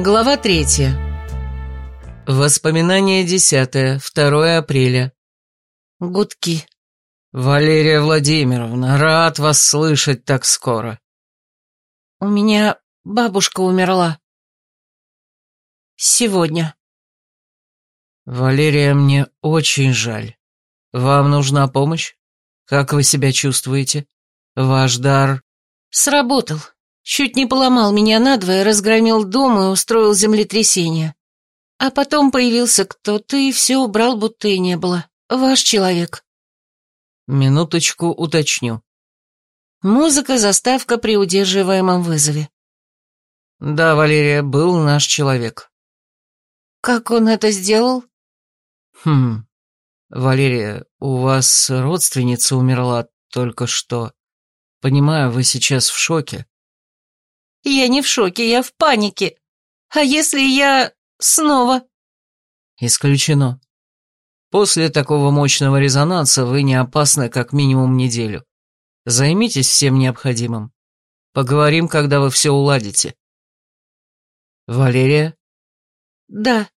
Глава третья. Воспоминание десятое, 2 апреля. Гудки. Валерия Владимировна, рад вас слышать так скоро. У меня бабушка умерла. Сегодня. Валерия, мне очень жаль. Вам нужна помощь? Как вы себя чувствуете? Ваш дар... Сработал. Чуть не поломал меня надвое, разгромил дом и устроил землетрясение. А потом появился кто-то и все убрал, будто и не было. Ваш человек. Минуточку уточню. Музыка-заставка при удерживаемом вызове. Да, Валерия, был наш человек. Как он это сделал? Хм, Валерия, у вас родственница умерла только что. Понимаю, вы сейчас в шоке. Я не в шоке, я в панике. А если я снова? Исключено. После такого мощного резонанса вы не опасны как минимум неделю. Займитесь всем необходимым. Поговорим, когда вы все уладите. Валерия? Да.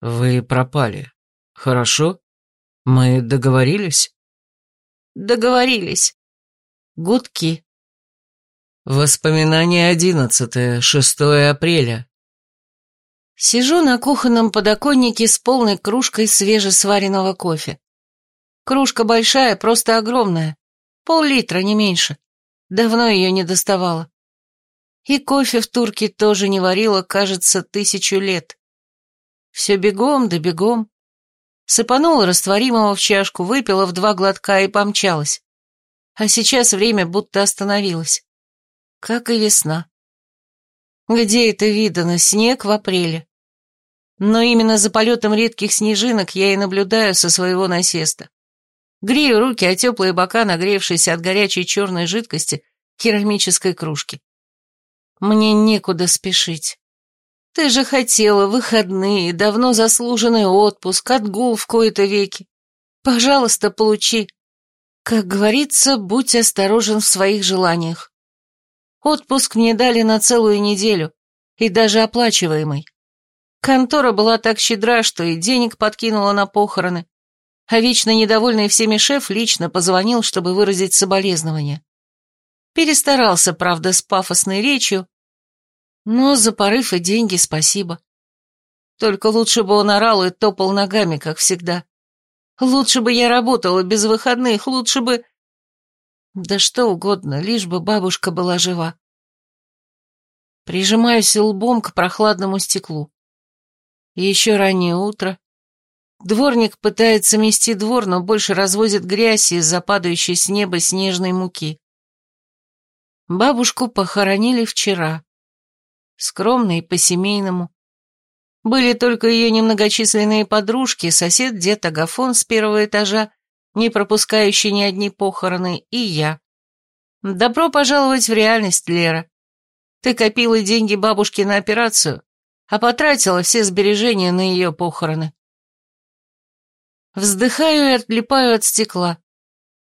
Вы пропали. Хорошо? Мы договорились? Договорились. Гудки. Воспоминание одиннадцатое, 6 апреля. Сижу на кухонном подоконнике с полной кружкой свежесваренного кофе. Кружка большая, просто огромная. Пол-литра, не меньше. Давно ее не доставала. И кофе в турке тоже не варила, кажется, тысячу лет. Все бегом да бегом. Сыпанула растворимого в чашку, выпила в два глотка и помчалась. А сейчас время будто остановилось как и весна. Где это видано, снег в апреле? Но именно за полетом редких снежинок я и наблюдаю со своего насеста. Грею руки, а теплые бока, нагревшиеся от горячей черной жидкости керамической кружки. Мне некуда спешить. Ты же хотела выходные, давно заслуженный отпуск, отгул в кои-то веки. Пожалуйста, получи. Как говорится, будь осторожен в своих желаниях. Отпуск мне дали на целую неделю, и даже оплачиваемый. Контора была так щедра, что и денег подкинула на похороны, а вечно недовольный всеми шеф лично позвонил, чтобы выразить соболезнования. Перестарался, правда, с пафосной речью, но за порыв и деньги спасибо. Только лучше бы он орал и топал ногами, как всегда. Лучше бы я работала без выходных, лучше бы... Да что угодно, лишь бы бабушка была жива. Прижимаюсь лбом к прохладному стеклу. Еще раннее утро. Дворник пытается мести двор, но больше развозит грязь из-за падающей с неба снежной муки. Бабушку похоронили вчера. Скромно и по-семейному. Были только ее немногочисленные подружки, сосед дед Агафон с первого этажа не пропускающий ни одни похороны, и я. Добро пожаловать в реальность, Лера. Ты копила деньги бабушке на операцию, а потратила все сбережения на ее похороны. Вздыхаю и отлипаю от стекла.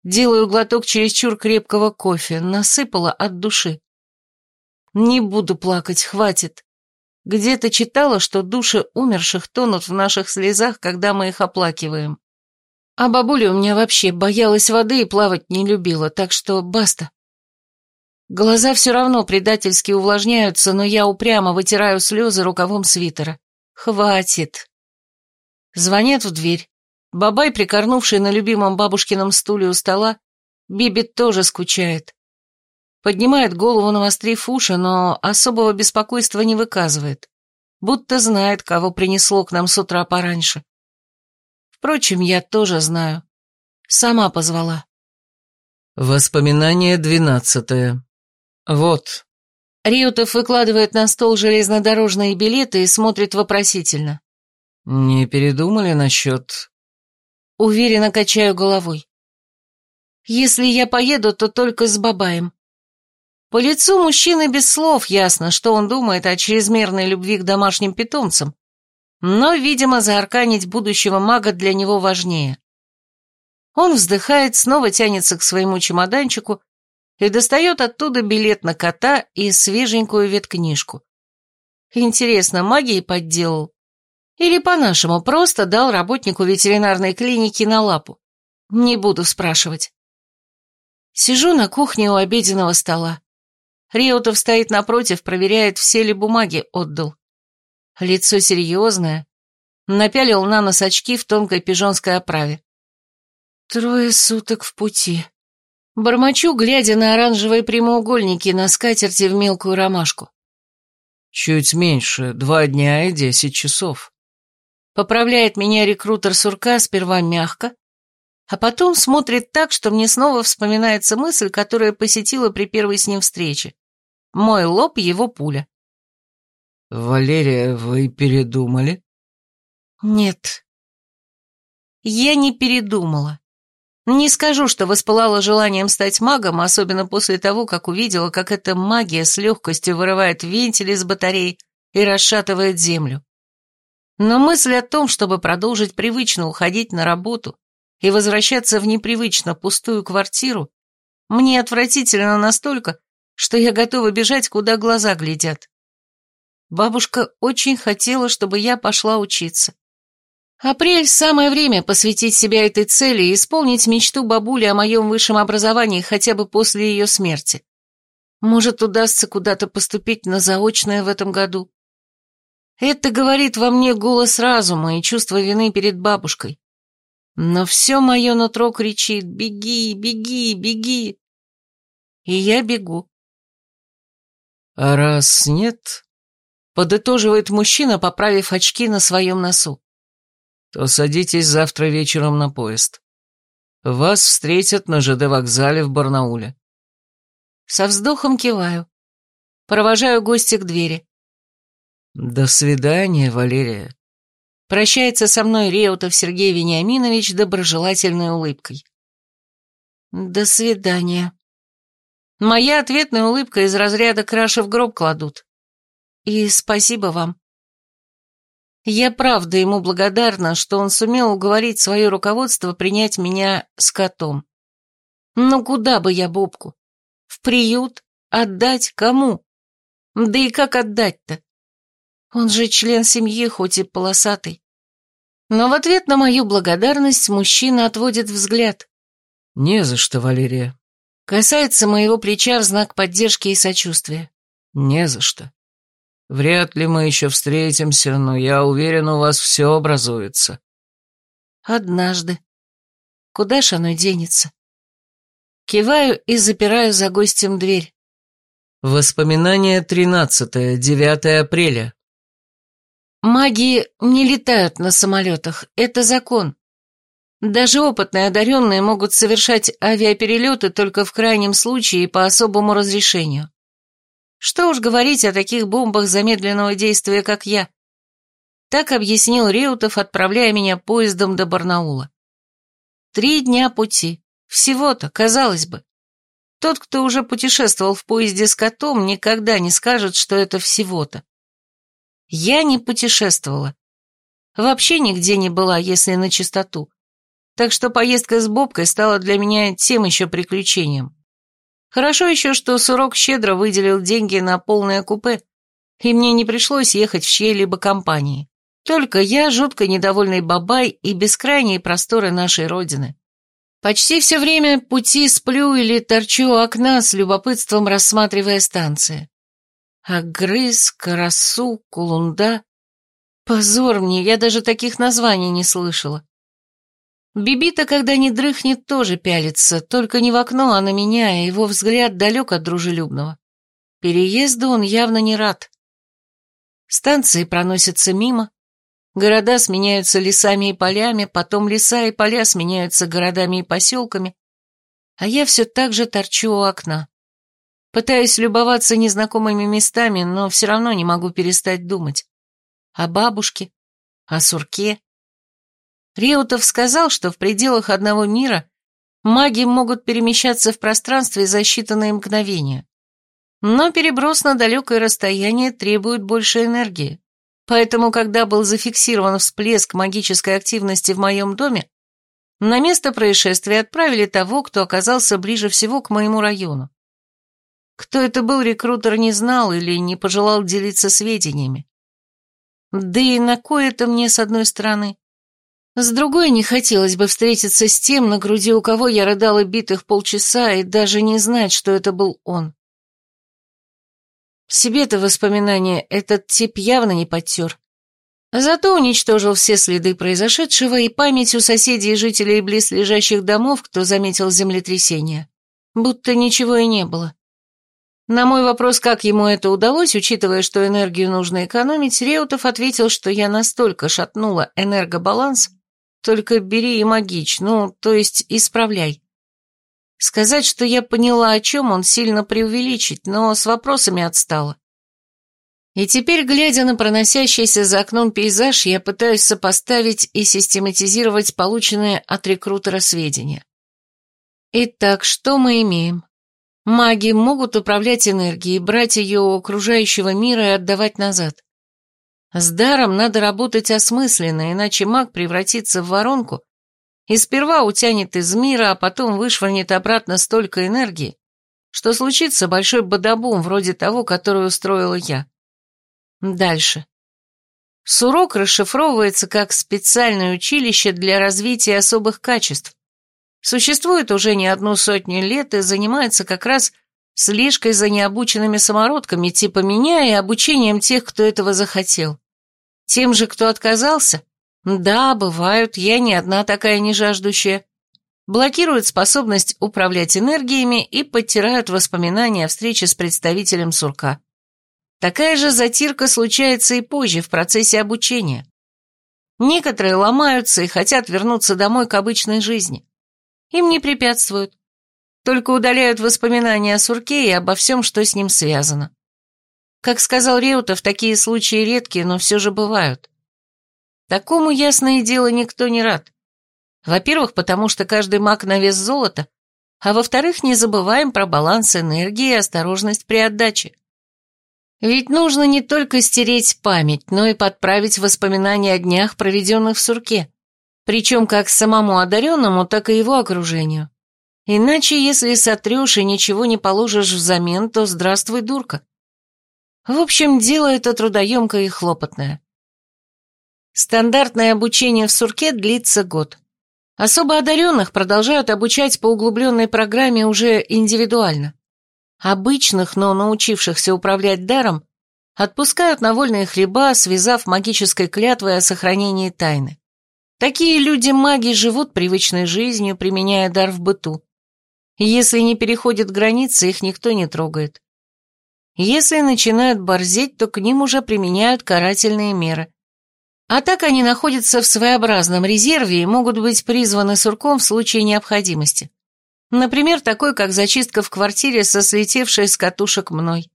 Делаю глоток чересчур крепкого кофе, насыпала от души. Не буду плакать, хватит. Где-то читала, что души умерших тонут в наших слезах, когда мы их оплакиваем. А бабуля у меня вообще боялась воды и плавать не любила, так что баста. Глаза все равно предательски увлажняются, но я упрямо вытираю слезы рукавом свитера. Хватит. Звонят в дверь. Бабай, прикорнувший на любимом бабушкином стуле у стола, Бибит тоже скучает. Поднимает голову, навострив уши, но особого беспокойства не выказывает. Будто знает, кого принесло к нам с утра пораньше. Впрочем, я тоже знаю. Сама позвала. Воспоминание двенадцатое. Вот. Риутов выкладывает на стол железнодорожные билеты и смотрит вопросительно. Не передумали насчет... Уверенно качаю головой. Если я поеду, то только с Бабаем. По лицу мужчины без слов ясно, что он думает о чрезмерной любви к домашним питомцам, но, видимо, заарканить будущего мага для него важнее. Он вздыхает, снова тянется к своему чемоданчику и достает оттуда билет на кота и свеженькую веткнижку. Интересно, магией подделал? Или по-нашему просто дал работнику ветеринарной клиники на лапу? Не буду спрашивать. Сижу на кухне у обеденного стола. Реутов стоит напротив, проверяет, все ли бумаги отдал. Лицо серьезное. Напялил на нос очки в тонкой пижонской оправе. Трое суток в пути. Бормочу, глядя на оранжевые прямоугольники на скатерти в мелкую ромашку. Чуть меньше, два дня и десять часов. Поправляет меня рекрутер сурка сперва мягко, а потом смотрит так, что мне снова вспоминается мысль, которая посетила при первой с ним встрече. Мой лоб — его пуля. «Валерия, вы передумали?» «Нет». Я не передумала. Не скажу, что воспылала желанием стать магом, особенно после того, как увидела, как эта магия с легкостью вырывает вентиль из батарей и расшатывает землю. Но мысль о том, чтобы продолжить привычно уходить на работу и возвращаться в непривычно пустую квартиру, мне отвратительно настолько, что я готова бежать, куда глаза глядят. Бабушка очень хотела, чтобы я пошла учиться. Апрель – самое время посвятить себя этой цели и исполнить мечту бабули о моем высшем образовании хотя бы после ее смерти. Может, удастся куда-то поступить на заочное в этом году. Это говорит во мне голос разума и чувство вины перед бабушкой. Но все мое нутро кричит «Беги, беги, беги!» И я бегу. А раз нет, подытоживает мужчина, поправив очки на своем носу, то садитесь завтра вечером на поезд. Вас встретят на ЖД вокзале в Барнауле. Со вздохом киваю. Провожаю гостя к двери. До свидания, Валерия. Прощается со мной Реутов Сергей Вениаминович доброжелательной улыбкой. До свидания. Моя ответная улыбка из разряда краши в гроб кладут. И спасибо вам. Я правда ему благодарна, что он сумел уговорить свое руководство принять меня с котом. Но куда бы я Бобку? В приют? Отдать кому? Да и как отдать-то? Он же член семьи, хоть и полосатый. Но в ответ на мою благодарность мужчина отводит взгляд. «Не за что, Валерия». Касается моего плеча в знак поддержки и сочувствия. «Не за что. Вряд ли мы еще встретимся, но я уверен, у вас все образуется». «Однажды. Куда ж оно денется?» Киваю и запираю за гостем дверь. Воспоминание 13, 9 апреля. Маги не летают на самолетах, это закон. Даже опытные одаренные могут совершать авиаперелеты только в крайнем случае и по особому разрешению. Что уж говорить о таких бомбах замедленного действия, как я. Так объяснил Реутов, отправляя меня поездом до Барнаула. Три дня пути. Всего-то, казалось бы. Тот, кто уже путешествовал в поезде с котом, никогда не скажет, что это всего-то. Я не путешествовала. Вообще нигде не была, если на чистоту. Так что поездка с Бобкой стала для меня тем еще приключением. Хорошо еще, что Сурок щедро выделил деньги на полное купе, и мне не пришлось ехать в чьей-либо компании. Только я, жутко недовольный бабай и бескрайние просторы нашей родины. Почти все время пути сплю или торчу у окна с любопытством рассматривая станции. Агрыз, Карасу, Кулунда. Позор мне, я даже таких названий не слышала. Бибита, когда не дрыхнет, тоже пялится, только не в окно, а на меня, и его взгляд далек от дружелюбного. Переезду он явно не рад. Станции проносятся мимо, города сменяются лесами и полями, потом леса и поля сменяются городами и поселками, а я все так же торчу у окна. Пытаюсь любоваться незнакомыми местами, но все равно не могу перестать думать. О бабушке, о сурке. Реутов сказал, что в пределах одного мира маги могут перемещаться в пространстве за считанные мгновения. Но переброс на далекое расстояние требует больше энергии. Поэтому, когда был зафиксирован всплеск магической активности в моем доме, на место происшествия отправили того, кто оказался ближе всего к моему району. Кто это был, рекрутер не знал или не пожелал делиться сведениями. Да и на кое это мне с одной стороны? С другой не хотелось бы встретиться с тем, на груди у кого я рыдала битых полчаса, и даже не знать, что это был он. Себе-то воспоминания этот тип явно не подтер. Зато уничтожил все следы произошедшего и память у соседей и жителей близлежащих домов, кто заметил землетрясение. Будто ничего и не было. На мой вопрос, как ему это удалось, учитывая, что энергию нужно экономить, Реутов ответил, что я настолько шатнула энергобаланс, только бери и магич, ну, то есть исправляй. Сказать, что я поняла, о чем он, сильно преувеличить, но с вопросами отстала. И теперь, глядя на проносящийся за окном пейзаж, я пытаюсь сопоставить и систематизировать полученные от рекрутера сведения. Итак, что мы имеем? Маги могут управлять энергией, брать ее у окружающего мира и отдавать назад. С даром надо работать осмысленно, иначе маг превратится в воронку и сперва утянет из мира, а потом вышвырнет обратно столько энергии, что случится большой бадабум, вроде того, который устроила я. Дальше. Сурок расшифровывается как специальное училище для развития особых качеств. Существует уже не одну сотню лет и занимается как раз слежкой за необученными самородками типа меня и обучением тех, кто этого захотел. Тем же, кто отказался? Да, бывают, я не одна такая нежаждущая. Блокируют способность управлять энергиями и подтирают воспоминания о встрече с представителем сурка. Такая же затирка случается и позже, в процессе обучения. Некоторые ломаются и хотят вернуться домой к обычной жизни. Им не препятствуют. Только удаляют воспоминания о сурке и обо всем, что с ним связано. Как сказал Реутов, такие случаи редкие, но все же бывают. Такому, ясное дело, никто не рад. Во-первых, потому что каждый маг на вес золота, а во-вторых, не забываем про баланс энергии и осторожность при отдаче. Ведь нужно не только стереть память, но и подправить воспоминания о днях, проведенных в сурке. Причем как самому одаренному, так и его окружению. Иначе, если сотрешь и ничего не положишь взамен, то здравствуй, дурка. В общем, дело это трудоемкое и хлопотное. Стандартное обучение в сурке длится год. Особо одаренных продолжают обучать по углубленной программе уже индивидуально. Обычных, но научившихся управлять даром, отпускают на вольные хлеба, связав магической клятвой о сохранении тайны. Такие люди-маги живут привычной жизнью, применяя дар в быту. Если не переходят границы, их никто не трогает. Если начинают борзеть, то к ним уже применяют карательные меры. А так они находятся в своеобразном резерве и могут быть призваны сурком в случае необходимости. Например, такой, как зачистка в квартире со слетевшей с катушек мной.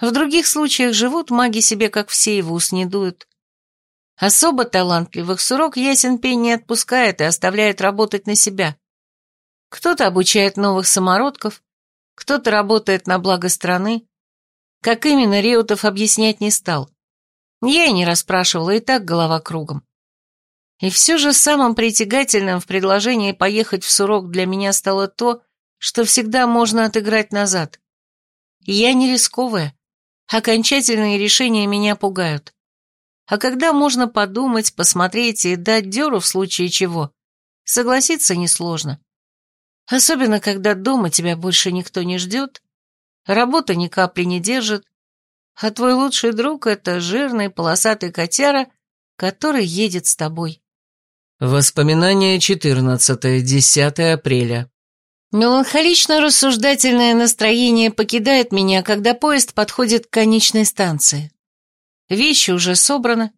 В других случаях живут маги себе, как все, и в ус не дуют. Особо талантливых сурок ясен пень не отпускает и оставляет работать на себя. Кто-то обучает новых самородков, кто-то работает на благо страны. Как именно, Реутов объяснять не стал. Я и не расспрашивала, и так голова кругом. И все же самым притягательным в предложении поехать в Сурок для меня стало то, что всегда можно отыграть назад. Я не рисковая. Окончательные решения меня пугают. А когда можно подумать, посмотреть и дать дёру в случае чего, согласиться несложно. Особенно, когда дома тебя больше никто не ждет, работа ни капли не держит, а твой лучший друг — это жирный полосатый котяра, который едет с тобой. Воспоминание 14, 10 апреля. Меланхолично-рассуждательное настроение покидает меня, когда поезд подходит к конечной станции. Вещи уже собраны.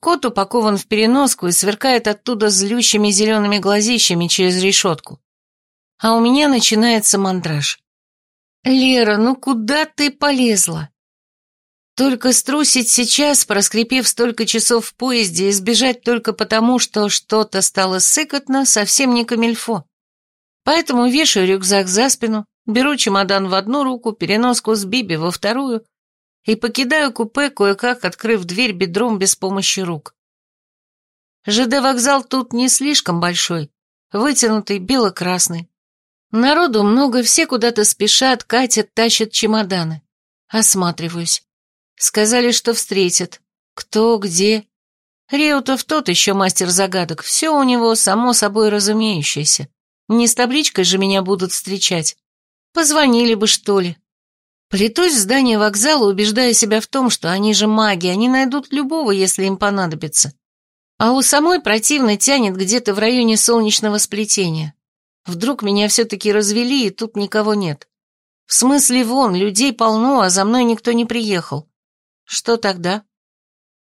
Кот упакован в переноску и сверкает оттуда злющими зелеными глазищами через решетку. А у меня начинается мандраж. «Лера, ну куда ты полезла?» Только струсить сейчас, проскрипев столько часов в поезде, и сбежать только потому, что что-то стало сыкотно, совсем не камильфо. Поэтому вешаю рюкзак за спину, беру чемодан в одну руку, переноску с Биби во вторую и покидаю купе, кое-как открыв дверь бедром без помощи рук. ЖД-вокзал тут не слишком большой, вытянутый, бело-красный. Народу много, все куда-то спешат, катят, тащат чемоданы. Осматриваюсь. Сказали, что встретят. Кто, где. Реутов тот еще мастер загадок, все у него само собой разумеющееся. Не с табличкой же меня будут встречать. Позвонили бы, что ли. Плетусь в здание вокзала, убеждая себя в том, что они же маги, они найдут любого, если им понадобится. А у самой противно тянет где-то в районе солнечного сплетения. Вдруг меня все-таки развели, и тут никого нет. В смысле, вон, людей полно, а за мной никто не приехал. Что тогда?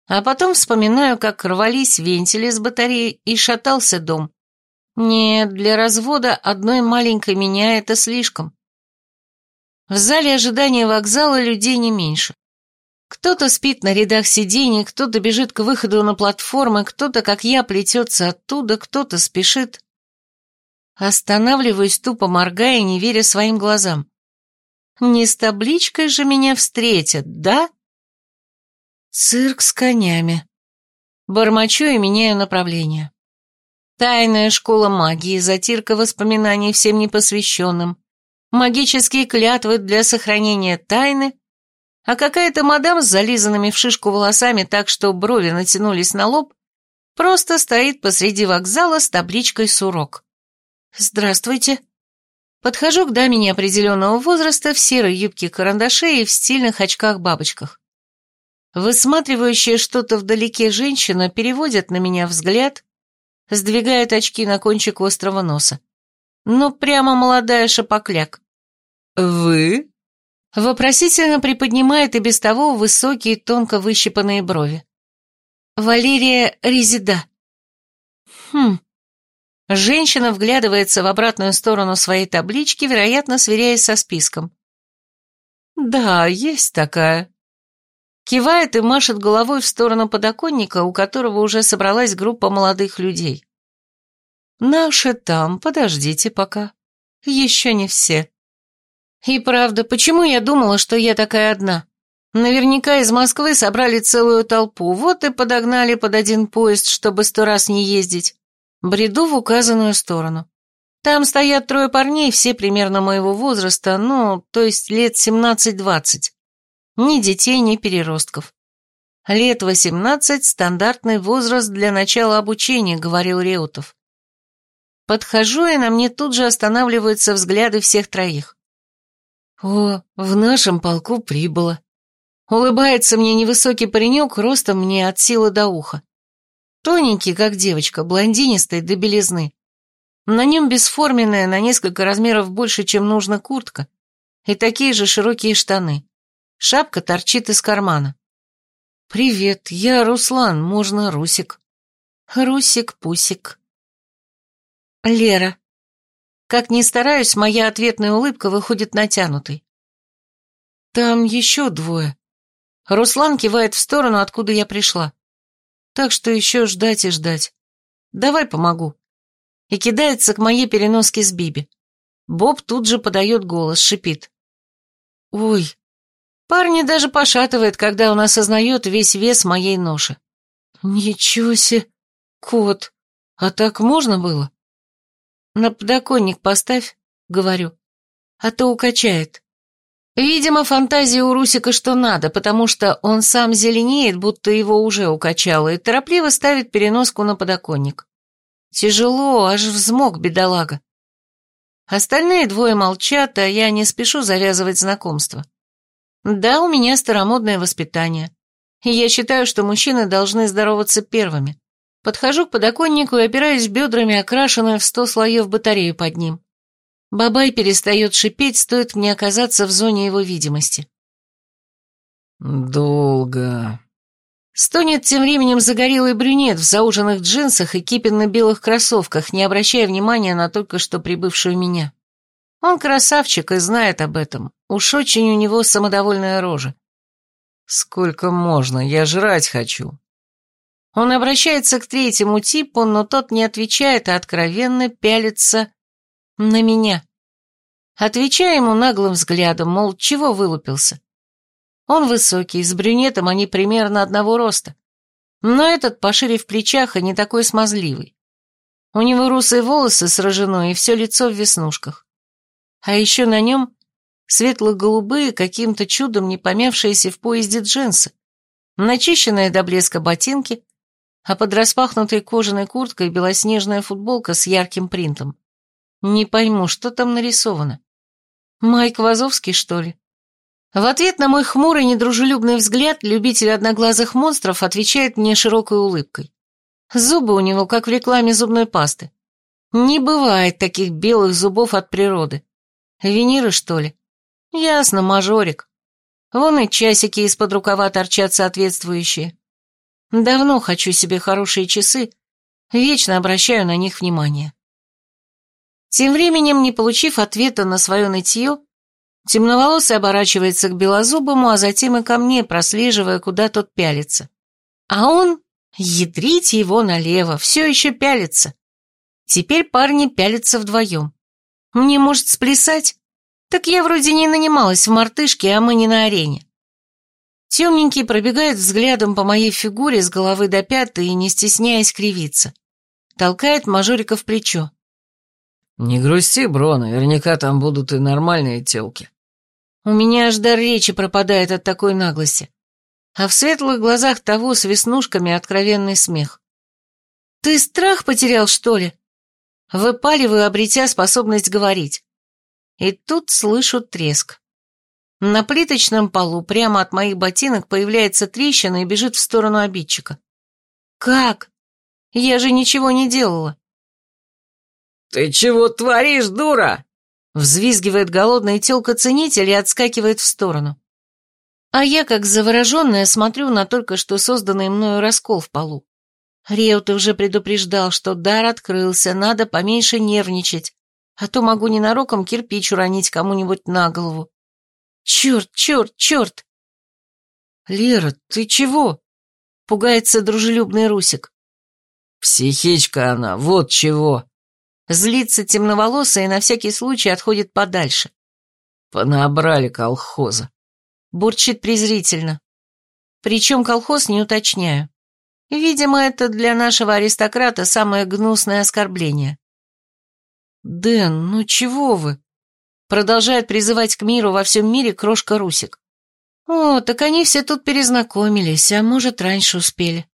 А потом вспоминаю, как рвались вентили с батареи и шатался дом. Нет, для развода одной маленькой меня это слишком. В зале ожидания вокзала людей не меньше. Кто-то спит на рядах сидений, кто-то бежит к выходу на платформы, кто-то, как я, плетется оттуда, кто-то спешит. Останавливаюсь, тупо моргая, не веря своим глазам. Не с табличкой же меня встретят, да? Цирк с конями. Бормочу и меняю направление. Тайная школа магии, затирка воспоминаний всем непосвященным, магические клятвы для сохранения тайны, а какая-то мадам с зализанными в шишку волосами так, что брови натянулись на лоб, просто стоит посреди вокзала с табличкой «Сурок». «Здравствуйте». Подхожу к даме неопределенного возраста в серой юбке-карандаше и в стильных очках-бабочках. Высматривающая что-то вдалеке женщина переводит на меня взгляд, сдвигает очки на кончик острого носа. Ну, прямо молодая шапокляк. «Вы?» Вопросительно приподнимает и без того высокие, тонко выщипанные брови. «Валерия Резида». «Хм, Женщина вглядывается в обратную сторону своей таблички, вероятно, сверяясь со списком. «Да, есть такая». Кивает и машет головой в сторону подоконника, у которого уже собралась группа молодых людей. «Наши там, подождите пока. Еще не все». И правда, почему я думала, что я такая одна? Наверняка из Москвы собрали целую толпу, вот и подогнали под один поезд, чтобы сто раз не ездить. Бреду в указанную сторону. Там стоят трое парней, все примерно моего возраста, ну, то есть лет 17-20. Ни детей, ни переростков. Лет 18 – стандартный возраст для начала обучения, говорил Реутов. Подхожу, и на мне тут же останавливаются взгляды всех троих. О, в нашем полку прибыло. Улыбается мне невысокий паренек, ростом мне от силы до уха. Тоненький, как девочка, блондинистый до белизны. На нем бесформенная, на несколько размеров больше, чем нужно, куртка и такие же широкие штаны. Шапка торчит из кармана. «Привет, я Руслан, можно Русик?» «Русик-пусик». «Лера». Как ни стараюсь, моя ответная улыбка выходит натянутой. «Там еще двое». Руслан кивает в сторону, откуда я пришла. Так что еще ждать и ждать. Давай помогу. И кидается к моей переноске с Биби. Боб тут же подает голос, шипит. Ой. Парни даже пошатывает, когда он осознает весь вес моей ноши. Ничего себе, кот. А так можно было? На подоконник поставь, говорю. А то укачает. Видимо, фантазия у Русика что надо, потому что он сам зеленеет, будто его уже укачало, и торопливо ставит переноску на подоконник. Тяжело, аж взмок, бедолага. Остальные двое молчат, а я не спешу завязывать знакомство. Да, у меня старомодное воспитание. И я считаю, что мужчины должны здороваться первыми. Подхожу к подоконнику и опираюсь бедрами, окрашенную в сто слоев батарею под ним. Бабай перестает шипеть, стоит мне оказаться в зоне его видимости. «Долго...» Стонет тем временем загорелый брюнет в зауженных джинсах и кипенно-белых кроссовках, не обращая внимания на только что прибывшую меня. Он красавчик и знает об этом. Уж очень у него самодовольная рожа. «Сколько можно? Я жрать хочу». Он обращается к третьему типу, но тот не отвечает, а откровенно пялится на меня. Отвечаю ему наглым взглядом, мол, чего вылупился. Он высокий, с брюнетом они примерно одного роста. Но этот пошире в плечах и не такой смазливый. У него русые волосы с и все лицо в веснушках. А еще на нем светло-голубые, каким-то чудом не помявшиеся в поезде джинсы, начищенные до блеска ботинки, а под распахнутой кожаной курткой белоснежная футболка с ярким принтом. Не пойму, что там нарисовано. Майк Вазовский, что ли? В ответ на мой хмурый недружелюбный взгляд любитель одноглазых монстров отвечает мне широкой улыбкой. Зубы у него, как в рекламе зубной пасты. Не бывает таких белых зубов от природы. Виниры, что ли? Ясно, мажорик. Вон и часики из-под рукава торчат соответствующие. Давно хочу себе хорошие часы, вечно обращаю на них внимание. Тем временем, не получив ответа на свое нытье, темноволосый оборачивается к белозубому, а затем и ко мне, прослеживая, куда тот пялится. А он, ядрить его налево, все еще пялится. Теперь парни пялятся вдвоем. Мне, может, сплясать? Так я вроде не нанималась в мартышке, а мы не на арене. Темненький пробегает взглядом по моей фигуре с головы до пятой и, не стесняясь, кривится. Толкает мажорика в плечо. «Не грусти, бро, наверняка там будут и нормальные телки». У меня аж дар речи пропадает от такой наглости. А в светлых глазах того с веснушками откровенный смех. «Ты страх потерял, что ли?» Выпаливаю, обретя способность говорить. И тут слышу треск. На плиточном полу прямо от моих ботинок появляется трещина и бежит в сторону обидчика. «Как? Я же ничего не делала». «Ты чего творишь, дура?» Взвизгивает голодная телка-ценитель и отскакивает в сторону. А я, как завороженная, смотрю на только что созданный мною раскол в полу. Реут уже предупреждал, что дар открылся, надо поменьше нервничать, а то могу ненароком кирпич уронить кому-нибудь на голову. Черт, черт, черт! Лера, ты чего? Пугается дружелюбный Русик. Психичка она, вот чего. Злится темноволосая и на всякий случай отходит подальше. Понабрали колхоза. Бурчит презрительно. Причем колхоз не уточняю. Видимо, это для нашего аристократа самое гнусное оскорбление. «Дэн, ну чего вы?» Продолжает призывать к миру во всем мире крошка Русик. «О, так они все тут перезнакомились, а может, раньше успели».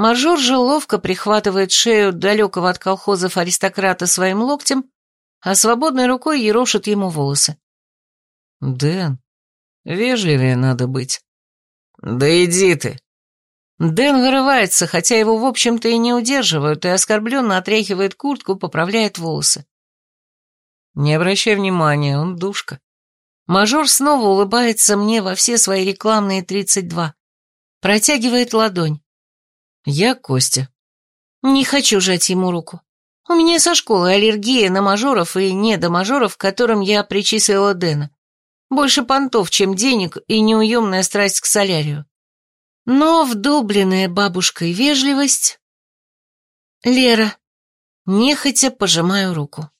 Мажор же ловко прихватывает шею далекого от колхозов аристократа своим локтем, а свободной рукой ерошит ему волосы. «Дэн, вежливее надо быть». «Да иди ты!» Дэн вырывается, хотя его, в общем-то, и не удерживают, и оскорбленно отряхивает куртку, поправляет волосы. Не обращай внимания, он душка. Мажор снова улыбается мне во все свои рекламные тридцать два. Протягивает ладонь. Я Костя. Не хочу жать ему руку. У меня со школы аллергия на мажоров и не до мажоров, к которым я причислила Дэна. Больше понтов, чем денег и неуемная страсть к солярию. Но вдолбленная бабушкой вежливость... Лера, нехотя пожимаю руку.